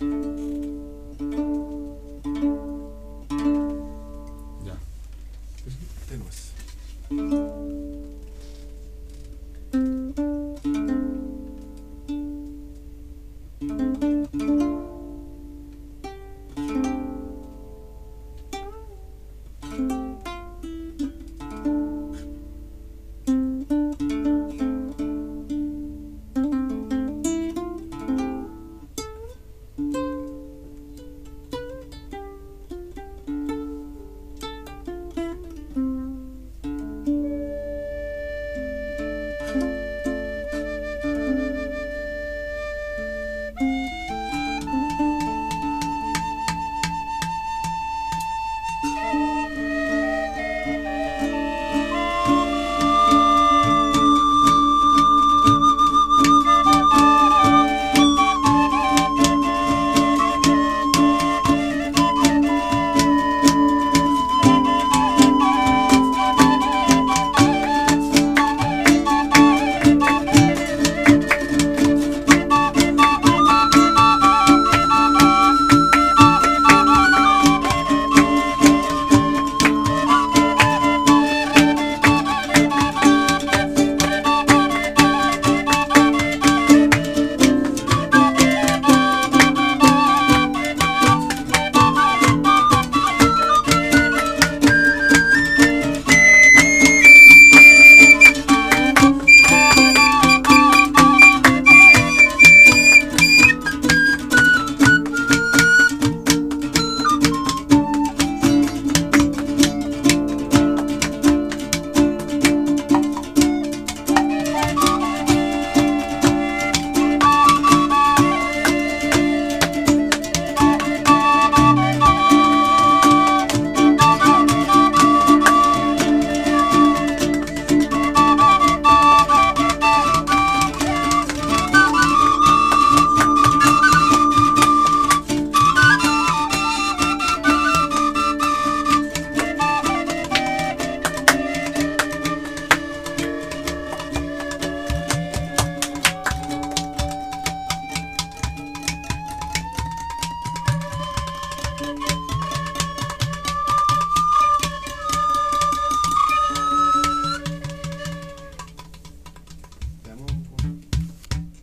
Ya. Tenues.